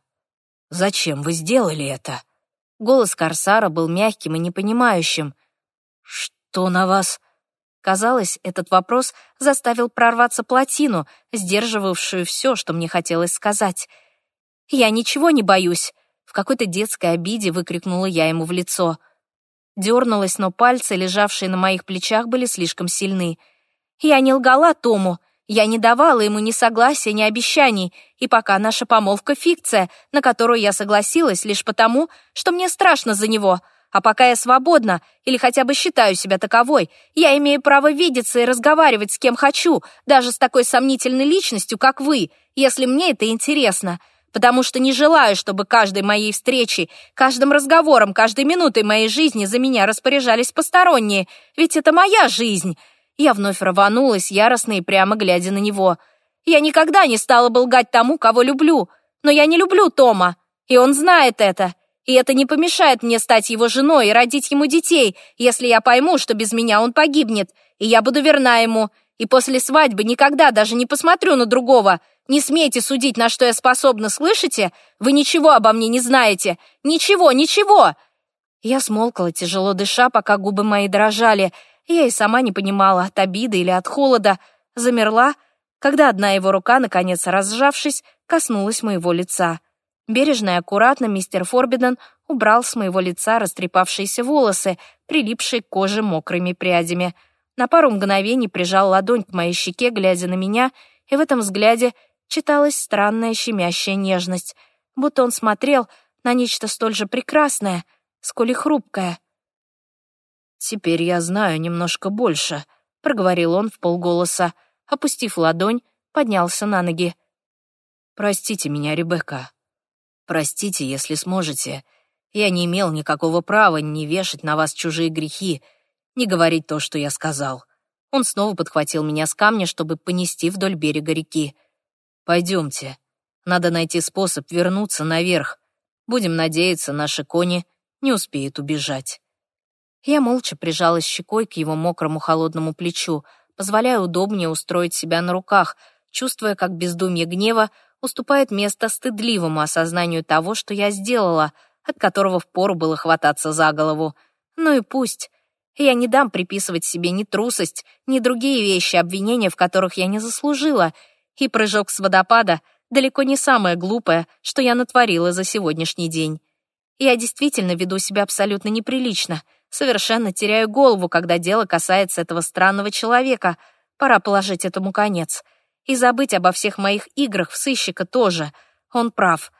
зачем вы сделали это?» Голос Корсара был мягким и непонимающим. «Что на вас?» Казалось, этот вопрос заставил прорваться плотину, сдерживавшую все, что мне хотелось сказать. «Я ничего не боюсь», в какой-то детской обиде выкрикнула я ему в лицо. Дернулась, но пальцы, лежавшие на моих плечах, были слишком сильны. Я не лгала Тому, я не давала ему ни согласия, ни обещаний, и пока наша помолвка — фикция, на которую я согласилась лишь потому, что мне страшно за него. А пока я свободна, или хотя бы считаю себя таковой, я имею право видеться и разговаривать с кем хочу, даже с такой сомнительной личностью, как вы, если мне это интересно потому что не желаю, чтобы каждой моей встречей, каждым разговором, каждой минутой моей жизни за меня распоряжались посторонние, ведь это моя жизнь. Я вновь рванулась, яростно и прямо глядя на него. Я никогда не стала бы лгать тому, кого люблю, но я не люблю Тома, и он знает это. И это не помешает мне стать его женой и родить ему детей, если я пойму, что без меня он погибнет, и я буду верна ему, и после свадьбы никогда даже не посмотрю на другого, не смейте судить, на что я способна, слышите? Вы ничего обо мне не знаете. Ничего, ничего!» Я смолкала, тяжело дыша, пока губы мои дрожали. Я и сама не понимала, от обиды или от холода. Замерла, когда одна его рука, наконец разжавшись, коснулась моего лица. Бережно и аккуратно мистер Форбиден убрал с моего лица растрепавшиеся волосы, прилипшие к коже мокрыми прядями. На пару мгновений прижал ладонь к моей щеке, глядя на меня, и в этом взгляде читалась странная щемящая нежность, будто он смотрел на нечто столь же прекрасное, сколь и хрупкое. «Теперь я знаю немножко больше», — проговорил он в полголоса, опустив ладонь, поднялся на ноги. «Простите меня, Ребекка. Простите, если сможете. Я не имел никакого права не вешать на вас чужие грехи, не говорить то, что я сказал». Он снова подхватил меня с камня, чтобы понести вдоль берега реки. Пойдемте. Надо найти способ вернуться наверх. Будем надеяться, наши кони не успеют убежать. Я молча прижалась щекой к его мокрому холодному плечу, позволяя удобнее устроить себя на руках, чувствуя, как бездумье гнева уступает место стыдливому осознанию того, что я сделала, от которого впору было хвататься за голову. Ну и пусть. Я не дам приписывать себе ни трусость, ни другие вещи, обвинения в которых я не заслужила — и прыжок с водопада далеко не самое глупое, что я натворила за сегодняшний день. Я действительно веду себя абсолютно неприлично, совершенно теряю голову, когда дело касается этого странного человека. Пора положить этому конец. И забыть обо всех моих играх в сыщика тоже. Он прав.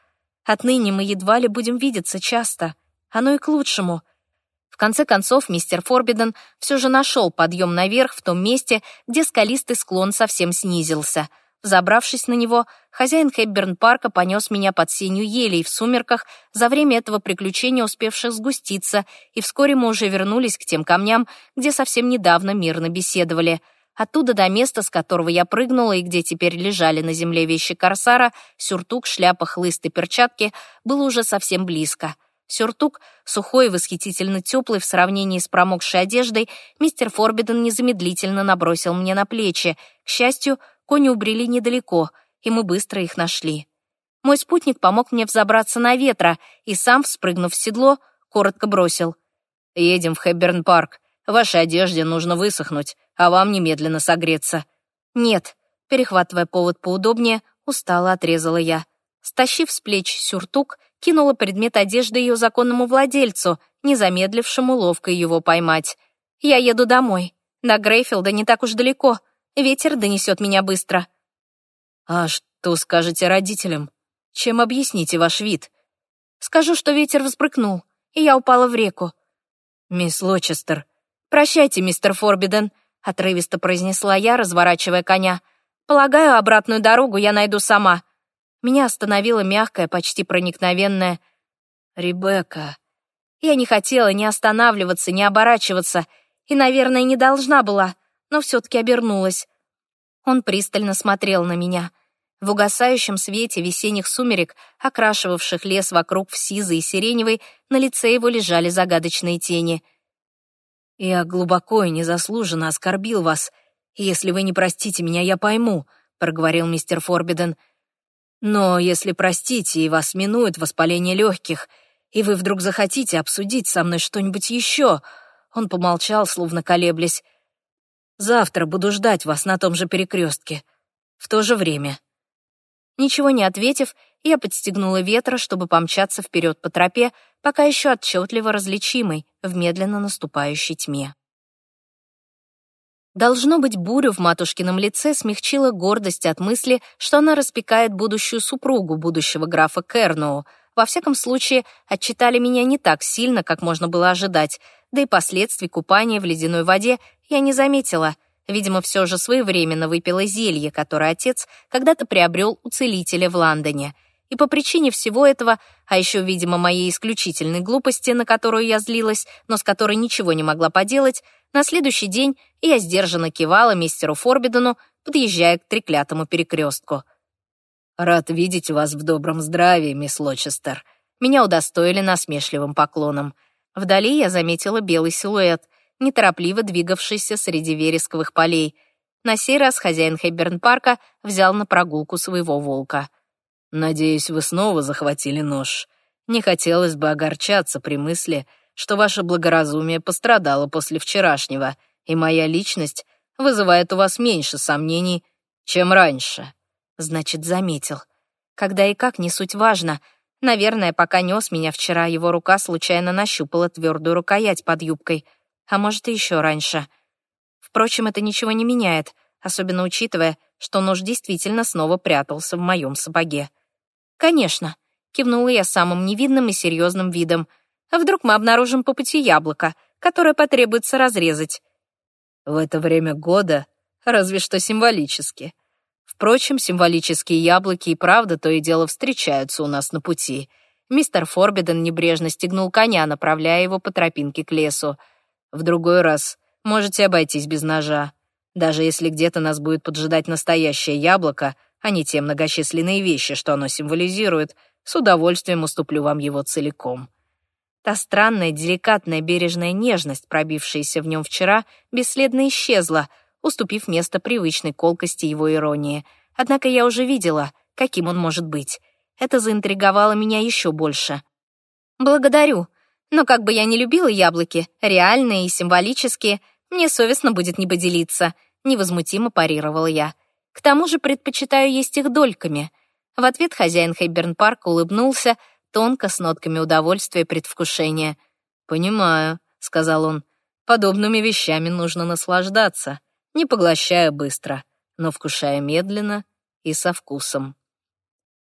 Отныне мы едва ли будем видеться часто. Оно и к лучшему. В конце концов, мистер Форбиден все же нашел подъем наверх в том месте, где скалистый склон совсем снизился. Взобравшись на него, хозяин Хэбберн-парка понес меня под сенью елей в сумерках, за время этого приключения успевших сгуститься, и вскоре мы уже вернулись к тем камням, где совсем недавно мирно беседовали — Оттуда до места, с которого я прыгнула и где теперь лежали на земле вещи корсара, сюртук, шляпа, хлыст и перчатки, было уже совсем близко. Сюртук, сухой и восхитительно теплый в сравнении с промокшей одеждой, мистер Форбиден незамедлительно набросил мне на плечи. К счастью, кони убрели недалеко, и мы быстро их нашли. Мой спутник помог мне взобраться на ветра и сам, вспрыгнув в седло, коротко бросил. «Едем в Хэбберн-парк. Вашей одежде нужно высохнуть а вам немедленно согреться». «Нет», — перехватывая повод поудобнее, устало отрезала я. Стащив с плеч сюртук, кинула предмет одежды ее законному владельцу, не замедлившему ловко его поймать. «Я еду домой. До Грейфилда не так уж далеко. Ветер донесет меня быстро». «А что скажете родителям? Чем объясните ваш вид?» «Скажу, что ветер взбрыкнул, и я упала в реку». «Мисс Лочестер». «Прощайте, мистер Форбиден. — отрывисто произнесла я, разворачивая коня. «Полагаю, обратную дорогу я найду сама». Меня остановила мягкая, почти проникновенная «Ребекка». Я не хотела ни останавливаться, ни оборачиваться, и, наверное, не должна была, но все-таки обернулась. Он пристально смотрел на меня. В угасающем свете весенних сумерек, окрашивавших лес вокруг в сизый и сиреневый, на лице его лежали загадочные тени — «Я глубоко и незаслуженно оскорбил вас. Если вы не простите меня, я пойму», — проговорил мистер Форбиден. «Но если простите, и вас минует воспаление легких, и вы вдруг захотите обсудить со мной что-нибудь еще...» Он помолчал, словно колеблясь. «Завтра буду ждать вас на том же перекрестке. В то же время». Ничего не ответив, я подстегнула ветра, чтобы помчаться вперед по тропе, пока еще отчетливо различимой в медленно наступающей тьме. Должно быть, бурю в матушкином лице смягчила гордость от мысли, что она распекает будущую супругу будущего графа Керноу. Во всяком случае, отчитали меня не так сильно, как можно было ожидать, да и последствий купания в ледяной воде я не заметила. Видимо, все же своевременно выпила зелье, которое отец когда-то приобрел у целителя в Лондоне — и по причине всего этого, а еще, видимо, моей исключительной глупости, на которую я злилась, но с которой ничего не могла поделать, на следующий день я сдержанно кивала мистеру Форбидену, подъезжая к треклятому перекрестку. «Рад видеть вас в добром здравии, мисс Лочестер». Меня удостоили насмешливым поклоном. Вдали я заметила белый силуэт, неторопливо двигавшийся среди вересковых полей. На сей раз хозяин Хэбберн-парка взял на прогулку своего волка — Надеюсь, вы снова захватили нож. Не хотелось бы огорчаться при мысли, что ваше благоразумие пострадало после вчерашнего, и моя личность вызывает у вас меньше сомнений, чем раньше. Значит, заметил. Когда и как, не суть важно. Наверное, пока нес меня вчера, его рука случайно нащупала твердую рукоять под юбкой. А может, и еще раньше. Впрочем, это ничего не меняет, особенно учитывая, что нож действительно снова прятался в моем сапоге. «Конечно», — кивнула я самым невидным и серьезным видом. «А вдруг мы обнаружим по пути яблоко, которое потребуется разрезать?» «В это время года разве что символически. Впрочем, символические яблоки и правда то и дело встречаются у нас на пути». Мистер Форбиден небрежно стегнул коня, направляя его по тропинке к лесу. «В другой раз можете обойтись без ножа. Даже если где-то нас будет поджидать настоящее яблоко, а не те многочисленные вещи, что оно символизирует, с удовольствием уступлю вам его целиком. Та странная, деликатная, бережная нежность, пробившаяся в нем вчера, бесследно исчезла, уступив место привычной колкости его иронии. Однако я уже видела, каким он может быть. Это заинтриговало меня еще больше. «Благодарю, но как бы я не любила яблоки, реальные и символические, мне совестно будет не поделиться», — невозмутимо парировала я. К тому же предпочитаю есть их дольками. В ответ хозяин Хейберн-парка улыбнулся, тонко, с нотками удовольствия и предвкушения. «Понимаю», — сказал он, — «подобными вещами нужно наслаждаться, не поглощая быстро, но вкушая медленно и со вкусом».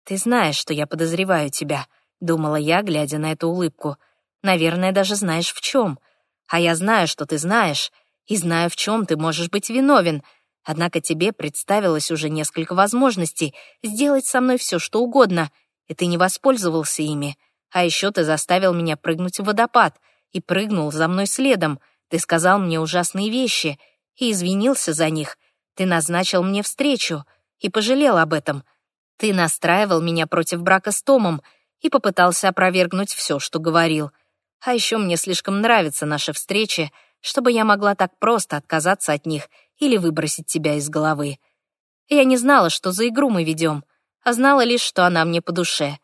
«Ты знаешь, что я подозреваю тебя», — думала я, глядя на эту улыбку. «Наверное, даже знаешь в чем. А я знаю, что ты знаешь, и знаю, в чем ты можешь быть виновен. Однако тебе представилось уже несколько возможностей сделать со мной все, что угодно, и ты не воспользовался ими. А еще ты заставил меня прыгнуть в водопад и прыгнул за мной следом. Ты сказал мне ужасные вещи и извинился за них. Ты назначил мне встречу и пожалел об этом. Ты настраивал меня против брака с Томом и попытался опровергнуть все, что говорил. А еще мне слишком нравятся наши встречи, чтобы я могла так просто отказаться от них или выбросить тебя из головы. Я не знала, что за игру мы ведем, а знала лишь, что она мне по душе.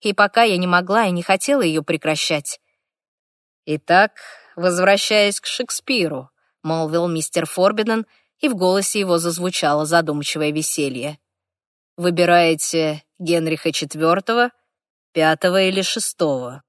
И пока я не могла и не хотела ее прекращать. «Итак, возвращаясь к Шекспиру», — молвил мистер Форбиден, и в голосе его зазвучало задумчивое веселье. «Выбираете Генриха IV, пятого или шестого?»